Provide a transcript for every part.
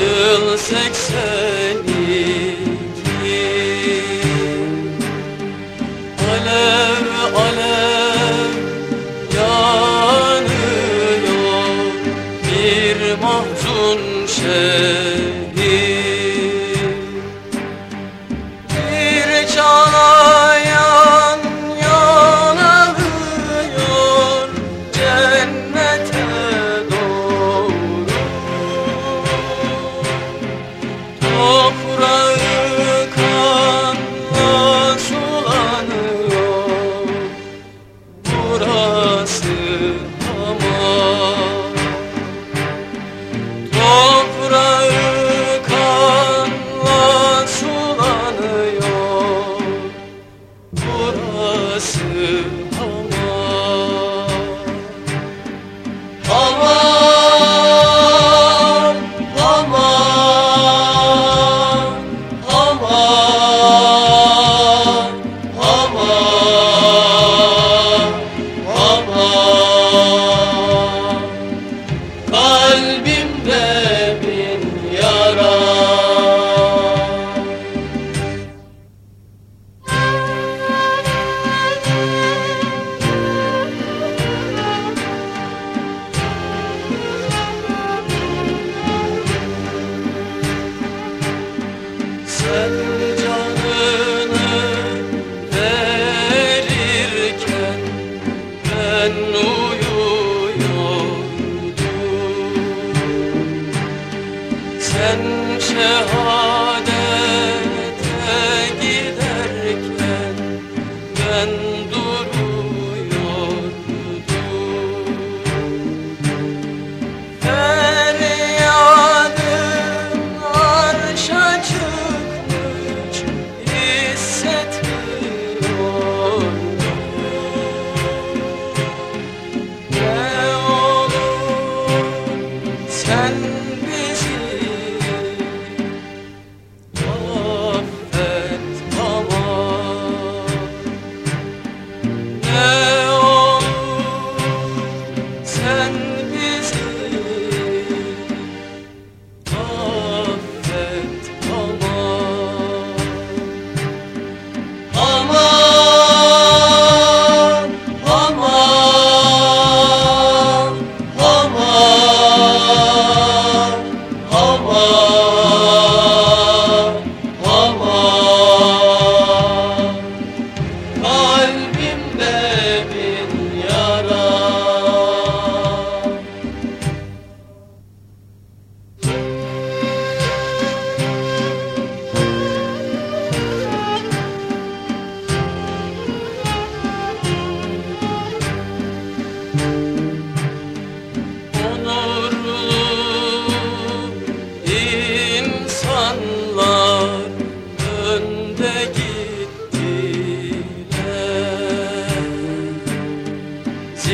Yıl seksen stand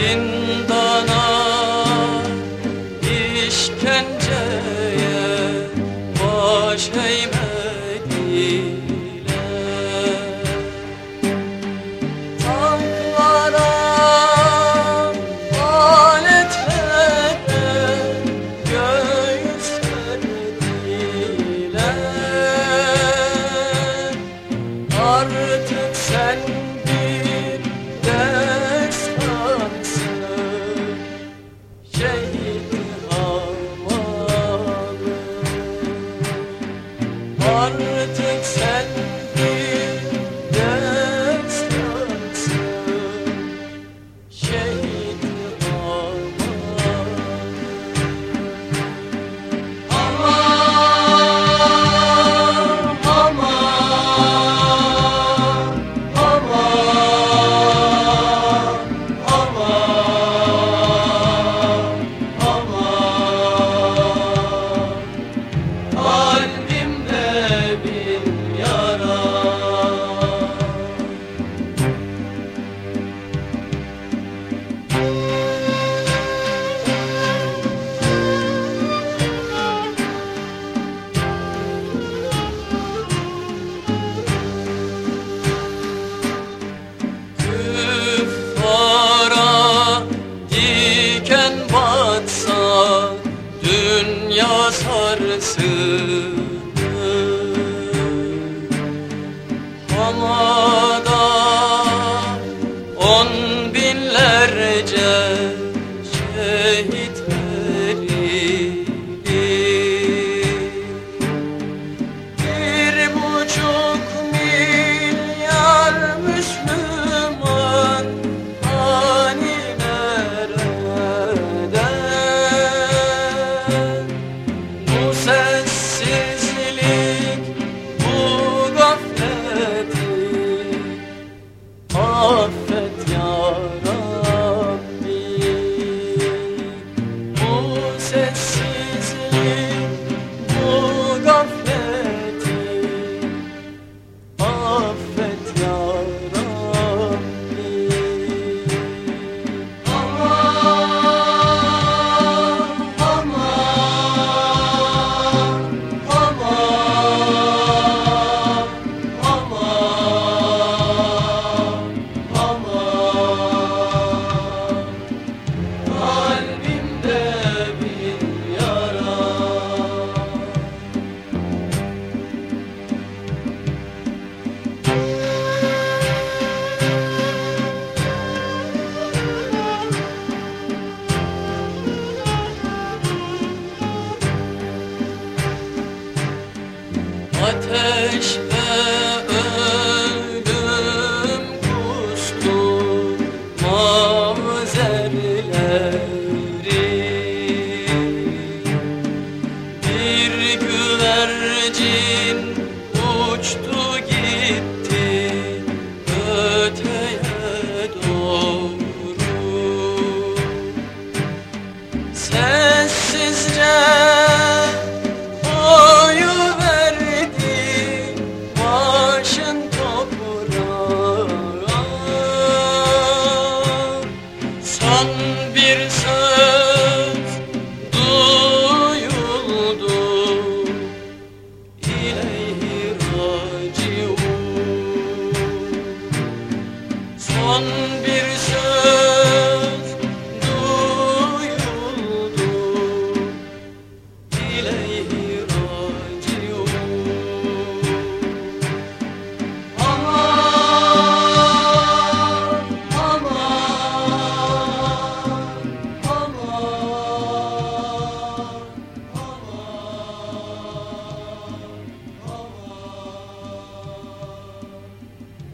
in Aman ateş ölüm kustu mavzerleri Bir güvercin